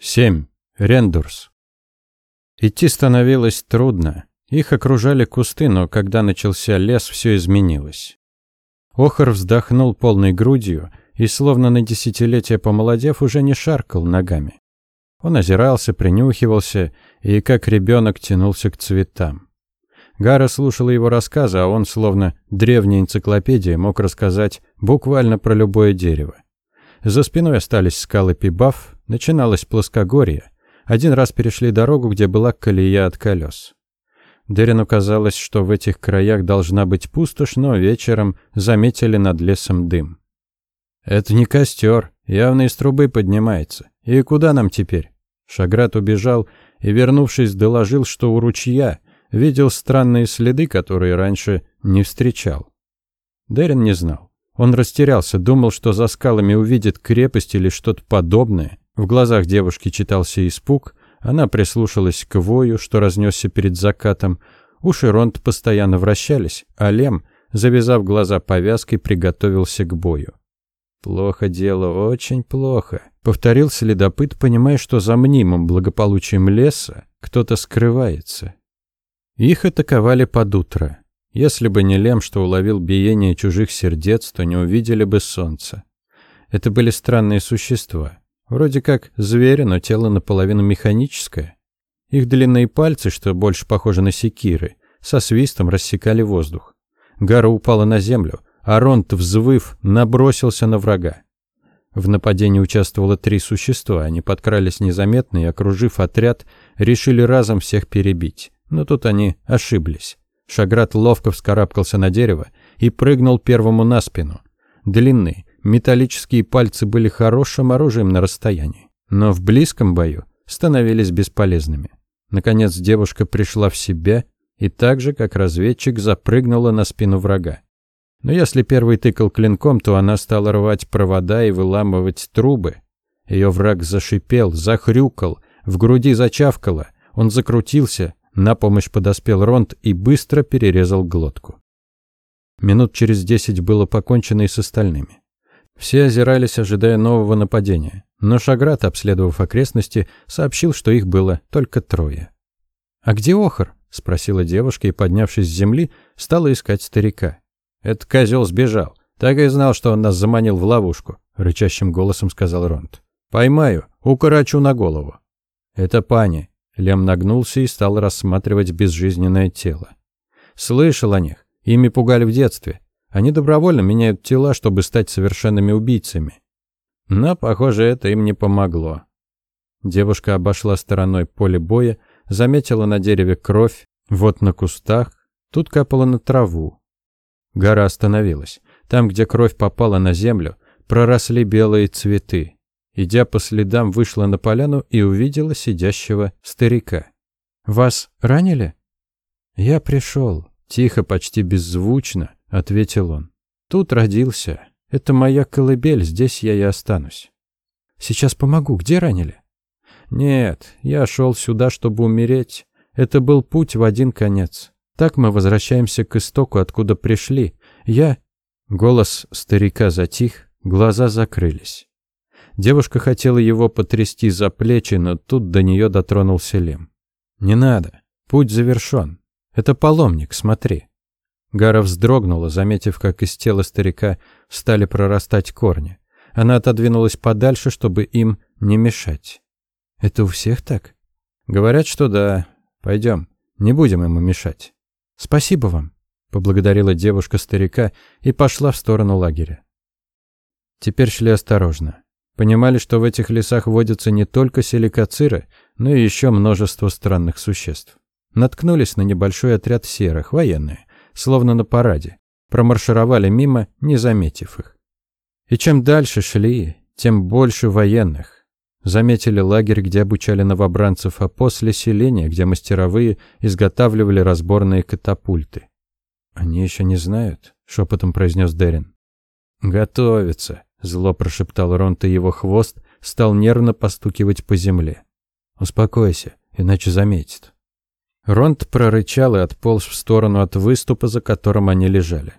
7. Рендурс. Идти становилось трудно. Их окружали кусты, но когда начался лес, все изменилось. Охар вздохнул полной грудью и, словно на десятилетие помолодев, уже не шаркал ногами. Он озирался, принюхивался и, как ребенок, тянулся к цветам. Гара слушала его рассказы, а он, словно древняя энциклопедия, мог рассказать буквально про любое дерево. За спиной остались скалы Пибаф, начиналось плоскогорье. Один раз перешли дорогу, где была колея от колес. Дерину казалось, что в этих краях должна быть пустошь, но вечером заметили над лесом дым. «Это не костер, явно из трубы поднимается. И куда нам теперь?» Шаграт убежал и, вернувшись, доложил, что у ручья видел странные следы, которые раньше не встречал. Дерин не знал. Он растерялся, думал, что за скалами увидит крепость или что-то подобное. В глазах девушки читался испуг. Она прислушалась к вою, что разнесся перед закатом. Уши Ронт постоянно вращались, а Лем, завязав глаза повязкой, приготовился к бою. «Плохо дело, очень плохо», — повторил следопыт, понимая, что за мнимым благополучием леса кто-то скрывается. Их атаковали под утро. Если бы не Лем, что уловил биение чужих сердец, то не увидели бы солнца. Это были странные существа. Вроде как звери, но тело наполовину механическое. Их длинные пальцы, что больше похожи на секиры, со свистом рассекали воздух. Гара упала на землю, а Ронт, взвыв, набросился на врага. В нападении участвовало три существа, они подкрались незаметно и, окружив отряд, решили разом всех перебить. Но тут они ошиблись. Шаграт ловко вскарабкался на дерево и прыгнул первому на спину. Длинные, металлические пальцы были хорошим оружием на расстоянии, но в близком бою становились бесполезными. Наконец девушка пришла в себя и так же, как разведчик, запрыгнула на спину врага. Но если первый тыкал клинком, то она стала рвать провода и выламывать трубы. Ее враг зашипел, захрюкал, в груди зачавкало, он закрутился, на помощь подоспел Ронд и быстро перерезал глотку. Минут через десять было покончено и с остальными. Все озирались, ожидая нового нападения, но Шаграт, обследовав окрестности, сообщил, что их было только трое. «А где Охар?» — спросила девушка и, поднявшись с земли, стала искать старика. «Этот козел сбежал. Так и знал, что он нас заманил в ловушку», — рычащим голосом сказал Ронд. «Поймаю, укорочу на голову». «Это пани. Лем нагнулся и стал рассматривать безжизненное тело. Слышал о них. Ими пугали в детстве. Они добровольно меняют тела, чтобы стать совершенными убийцами. Но, похоже, это им не помогло. Девушка обошла стороной поле боя, заметила на дереве кровь, вот на кустах, тут капала на траву. Гора остановилась. Там, где кровь попала на землю, проросли белые цветы. Идя по следам, вышла на поляну и увидела сидящего старика. «Вас ранили?» «Я пришел», — тихо, почти беззвучно, — ответил он. «Тут родился. Это моя колыбель, здесь я и останусь». «Сейчас помогу. Где ранили?» «Нет, я шел сюда, чтобы умереть. Это был путь в один конец. Так мы возвращаемся к истоку, откуда пришли. Я...» Голос старика затих, глаза закрылись. Девушка хотела его потрясти за плечи, но тут до нее дотронулся Лем. «Не надо. Путь завершен. Это паломник, смотри». Гара вздрогнула, заметив, как из тела старика стали прорастать корни. Она отодвинулась подальше, чтобы им не мешать. «Это у всех так?» «Говорят, что да. Пойдем. Не будем ему мешать». «Спасибо вам», — поблагодарила девушка старика и пошла в сторону лагеря. Теперь шли осторожно. Понимали, что в этих лесах водятся не только силикациры, но и еще множество странных существ. Наткнулись на небольшой отряд серых, военные, словно на параде. Промаршировали мимо, не заметив их. И чем дальше шли, тем больше военных. Заметили лагерь, где обучали новобранцев, а после селения, где мастеровые изготавливали разборные катапульты. «Они еще не знают», — шепотом произнес Дерин. «Готовятся», Зло прошептал Ронт, и его хвост стал нервно постукивать по земле. «Успокойся, иначе заметит». Ронт прорычал и отполз в сторону от выступа, за которым они лежали.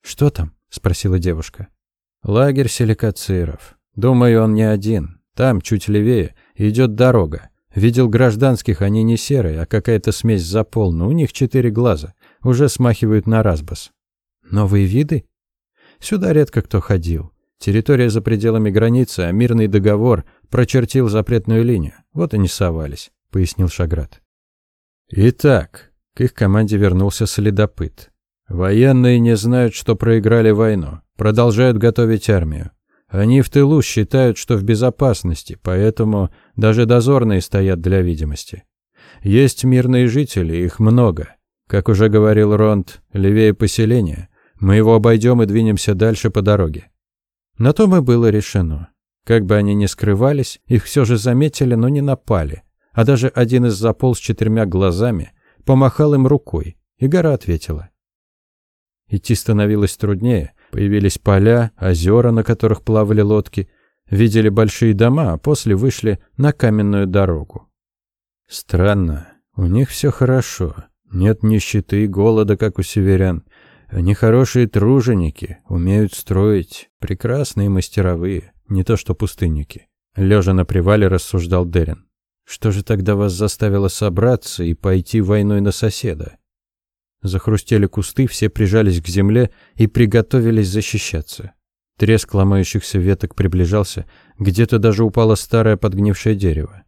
«Что там?» — спросила девушка. «Лагерь силикациров. Думаю, он не один. Там, чуть левее, Идет дорога. Видел гражданских, они не серые, а какая-то смесь заполна. У них четыре глаза. Уже смахивают на разбас. Новые виды? Сюда редко кто ходил. Территория за пределами границы, а мирный договор прочертил запретную линию. Вот и не совались, пояснил Шаград. Итак, к их команде вернулся следопыт. Военные не знают, что проиграли войну, продолжают готовить армию. Они в тылу считают, что в безопасности, поэтому даже дозорные стоят для видимости. Есть мирные жители, их много. Как уже говорил Ронд, левее поселения. Мы его обойдем и двинемся дальше по дороге. На том и было решено. Как бы они ни скрывались, их все же заметили, но не напали. А даже один из заполз четырьмя глазами помахал им рукой, и гора ответила. Идти становилось труднее. Появились поля, озера, на которых плавали лодки. Видели большие дома, а после вышли на каменную дорогу. Странно. У них все хорошо. Нет нищеты и голода, как у северян. Они хорошие труженики, умеют строить, прекрасные мастеровые, не то что пустынники. Лежа на привале рассуждал Дерин. Что же тогда вас заставило собраться и пойти войной на соседа? Захрустели кусты, все прижались к земле и приготовились защищаться. Треск ломающихся веток приближался, где-то даже упало старое подгнившее дерево.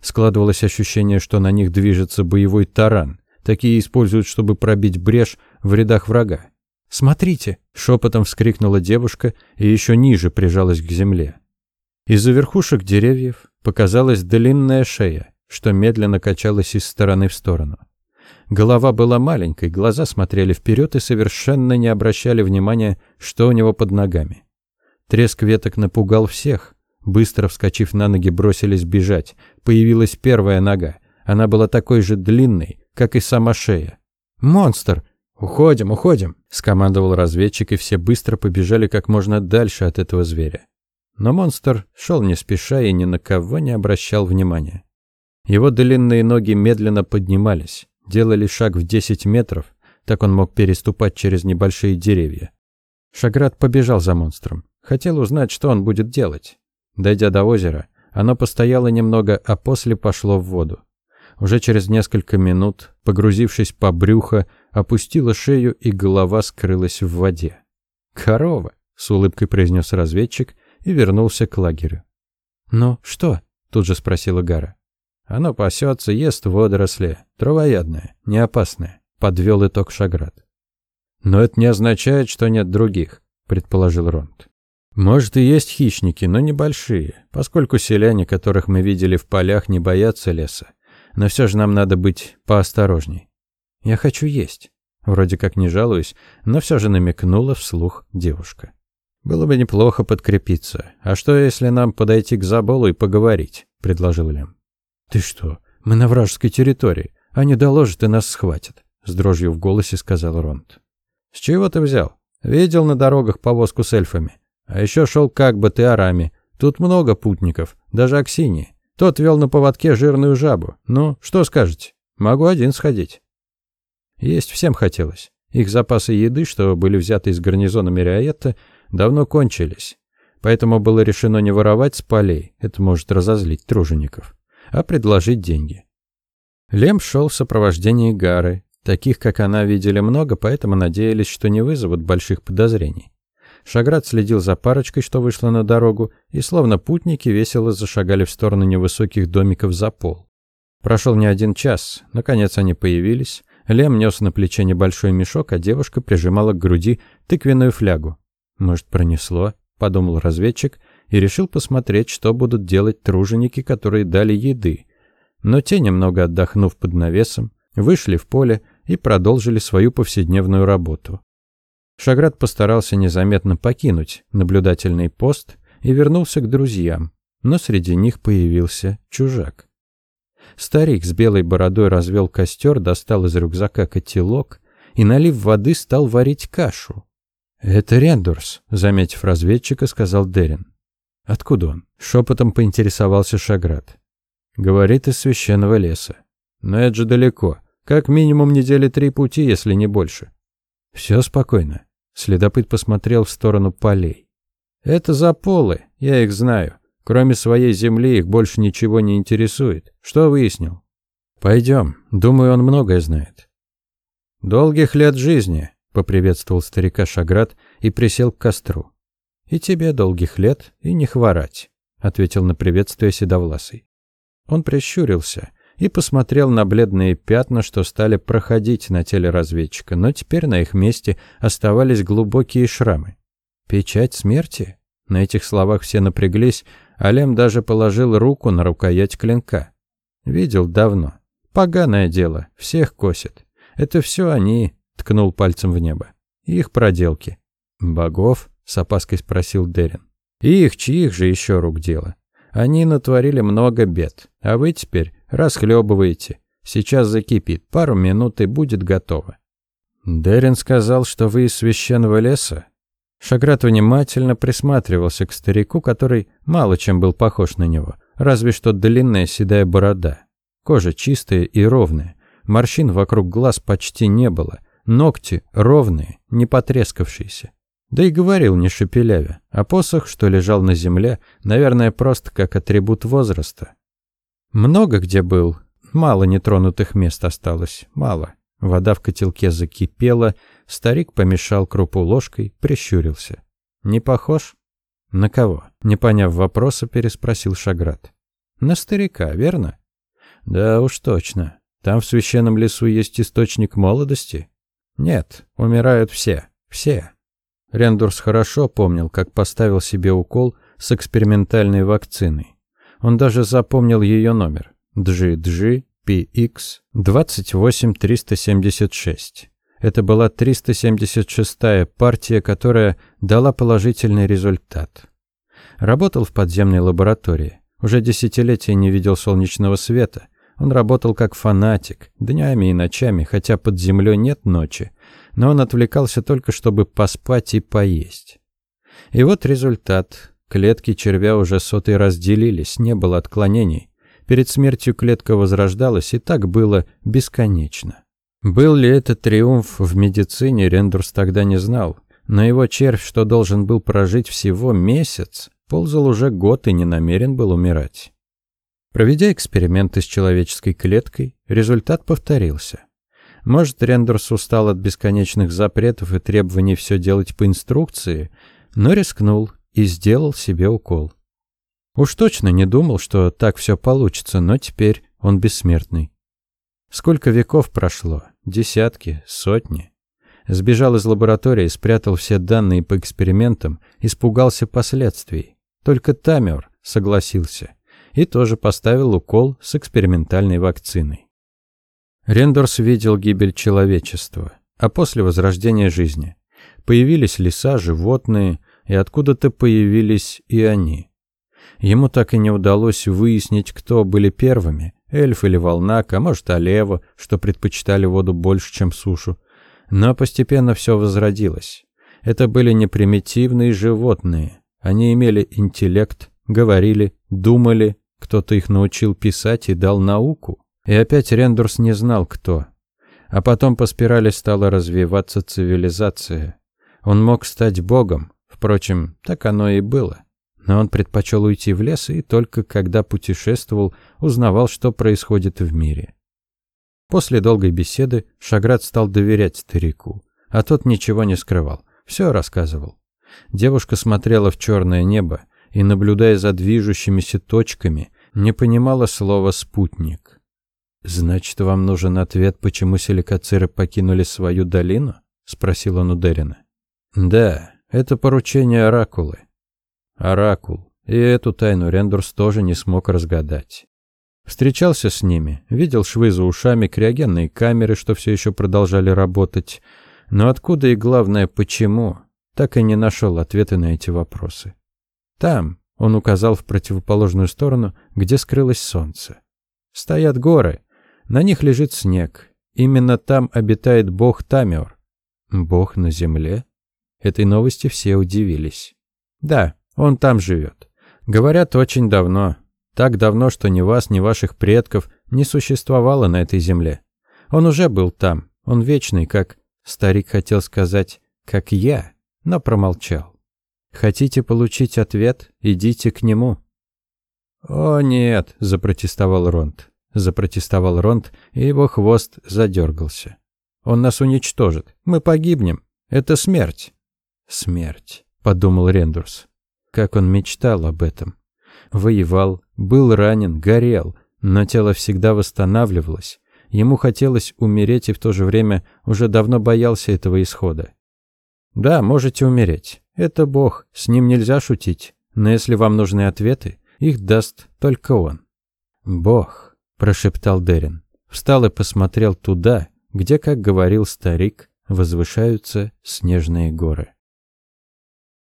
Складывалось ощущение, что на них движется боевой таран. Такие используют, чтобы пробить брешь в рядах врага. «Смотрите!» — шепотом вскрикнула девушка и еще ниже прижалась к земле. Из-за верхушек деревьев показалась длинная шея, что медленно качалась из стороны в сторону. Голова была маленькой, глаза смотрели вперед и совершенно не обращали внимания, что у него под ногами. Треск веток напугал всех. Быстро вскочив на ноги, бросились бежать. Появилась первая нога. Она была такой же длинной, как и сама шея. «Монстр!» «Уходим, уходим!» – скомандовал разведчик, и все быстро побежали как можно дальше от этого зверя. Но монстр шел не спеша и ни на кого не обращал внимания. Его длинные ноги медленно поднимались делали шаг в 10 метров, так он мог переступать через небольшие деревья. Шаград побежал за монстром. Хотел узнать, что он будет делать. Дойдя до озера, оно постояло немного, а после пошло в воду. Уже через несколько минут, погрузившись по брюхо, опустила шею и голова скрылась в воде. «Корова!» — с улыбкой произнес разведчик и вернулся к лагерю. «Ну, что?» — тут же спросила Гара. Оно пасется, ест водоросли, травоядное, не опасное, подвел итог Шаград. Но это не означает, что нет других, предположил Ронд. Может и есть хищники, но небольшие, поскольку селяне, которых мы видели в полях, не боятся леса. Но все же нам надо быть поосторожней. Я хочу есть. Вроде как не жалуюсь, но все же намекнула вслух девушка. Было бы неплохо подкрепиться. А что, если нам подойти к Заболу и поговорить? предложил Лем. «Ты что? Мы на вражеской территории. Они доложат и нас схватят», — с дрожью в голосе сказал Ронд. «С чего ты взял? Видел на дорогах повозку с эльфами. А еще шел как бы ты арами. Тут много путников, даже Аксинии. Тот вел на поводке жирную жабу. Ну, что скажете? Могу один сходить». Есть всем хотелось. Их запасы еды, что были взяты из гарнизона Мириаетта, давно кончились. Поэтому было решено не воровать с полей, это может разозлить тружеников а предложить деньги. Лем шел в сопровождении Гары. Таких, как она, видели много, поэтому надеялись, что не вызовут больших подозрений. Шаград следил за парочкой, что вышла на дорогу, и словно путники весело зашагали в сторону невысоких домиков за пол. Прошел не один час, наконец они появились. Лем нес на плече небольшой мешок, а девушка прижимала к груди тыквенную флягу. «Может, пронесло?» — подумал разведчик и решил посмотреть, что будут делать труженики, которые дали еды. Но те, немного отдохнув под навесом, вышли в поле и продолжили свою повседневную работу. Шаград постарался незаметно покинуть наблюдательный пост и вернулся к друзьям, но среди них появился чужак. Старик с белой бородой развел костер, достал из рюкзака котелок и, налив воды, стал варить кашу. «Это Рендурс», — заметив разведчика, сказал Дерин. Откуда он? Шепотом поинтересовался Шаград. Говорит из священного леса. Но это же далеко. Как минимум недели три пути, если не больше. Все спокойно. Следопыт посмотрел в сторону полей. Это заполы, я их знаю. Кроме своей земли их больше ничего не интересует. Что выяснил? Пойдем. Думаю, он многое знает. Долгих лет жизни, поприветствовал старика Шаград и присел к костру. И тебе долгих лет и не хворать, ответил на приветствие седовласый. Он прищурился и посмотрел на бледные пятна, что стали проходить на теле разведчика, но теперь на их месте оставались глубокие шрамы. Печать смерти? На этих словах все напряглись, а Лем даже положил руку на рукоять клинка. Видел давно. Поганое дело, всех косит. Это все они, ткнул пальцем в небо. Их проделки. Богов? с опаской спросил Дерин. Их, чьих же еще рук дело? Они натворили много бед, а вы теперь расхлебываете. Сейчас закипит, пару минут и будет готово. Дерин сказал, что вы из священного леса. Шаграт внимательно присматривался к старику, который мало чем был похож на него, разве что длинная седая борода. Кожа чистая и ровная, морщин вокруг глаз почти не было, ногти ровные, не потрескавшиеся. Да и говорил не шепелявя, а посох, что лежал на земле, наверное, просто как атрибут возраста. Много где был, мало нетронутых мест осталось, мало. Вода в котелке закипела, старик помешал крупу ложкой, прищурился. «Не похож?» «На кого?» Не поняв вопроса, переспросил Шаград. «На старика, верно?» «Да уж точно. Там в священном лесу есть источник молодости?» «Нет, умирают все. Все. Рендурс хорошо помнил, как поставил себе укол с экспериментальной вакциной. Он даже запомнил ее номер. GG PX 28376. Это была 376-я партия, которая дала положительный результат. Работал в подземной лаборатории. Уже десятилетия не видел солнечного света. Он работал как фанатик, днями и ночами, хотя под землей нет ночи, но он отвлекался только, чтобы поспать и поесть. И вот результат. Клетки червя уже сотый раз делились, не было отклонений. Перед смертью клетка возрождалась, и так было бесконечно. Был ли это триумф в медицине, Рендурс тогда не знал. Но его червь, что должен был прожить всего месяц, ползал уже год и не намерен был умирать. Проведя эксперименты с человеческой клеткой, результат повторился. Может, Рендерс устал от бесконечных запретов и требований все делать по инструкции, но рискнул и сделал себе укол. Уж точно не думал, что так все получится, но теперь он бессмертный. Сколько веков прошло? Десятки, сотни. Сбежал из лаборатории, спрятал все данные по экспериментам, испугался последствий. Только Тамер согласился и тоже поставил укол с экспериментальной вакциной. Рендорс видел гибель человечества, а после возрождения жизни. Появились леса, животные, и откуда-то появились и они. Ему так и не удалось выяснить, кто были первыми, эльф или волнак, а может олева, что предпочитали воду больше, чем сушу. Но постепенно все возродилось. Это были не примитивные животные. Они имели интеллект, говорили, думали, кто-то их научил писать и дал науку. И опять Рендурс не знал, кто. А потом по спирали стала развиваться цивилизация. Он мог стать богом. Впрочем, так оно и было. Но он предпочел уйти в лес и только когда путешествовал, узнавал, что происходит в мире. После долгой беседы Шаград стал доверять старику, а тот ничего не скрывал, все рассказывал. Девушка смотрела в черное небо и, наблюдая за движущимися точками, не понимала слова «спутник». «Значит, вам нужен ответ, почему силикациры покинули свою долину?» — спросил он у Дерина. «Да, это поручение Оракулы». «Оракул. И эту тайну Рендурс тоже не смог разгадать. Встречался с ними, видел швы за ушами, криогенные камеры, что все еще продолжали работать. Но откуда и, главное, почему, так и не нашел ответы на эти вопросы. Там, он указал в противоположную сторону, где скрылось солнце. Стоят горы, на них лежит снег. Именно там обитает бог Тамиор. Бог на земле? Этой новости все удивились. Да, он там живет. Говорят, очень давно. Так давно, что ни вас, ни ваших предков не существовало на этой земле. Он уже был там. Он вечный, как... Старик хотел сказать, как я, но промолчал. Хотите получить ответ? Идите к нему. «О, нет!» – запротестовал Ронд. Запротестовал Ронд, и его хвост задергался. «Он нас уничтожит. Мы погибнем. Это смерть». «Смерть», – подумал Рендурс. Как он мечтал об этом. Воевал, был ранен, горел, но тело всегда восстанавливалось. Ему хотелось умереть и в то же время уже давно боялся этого исхода. Да, можете умереть. Это Бог, с ним нельзя шутить. Но если вам нужны ответы, их даст только он. Бог, прошептал Дерин. Встал и посмотрел туда, где, как говорил старик, возвышаются снежные горы.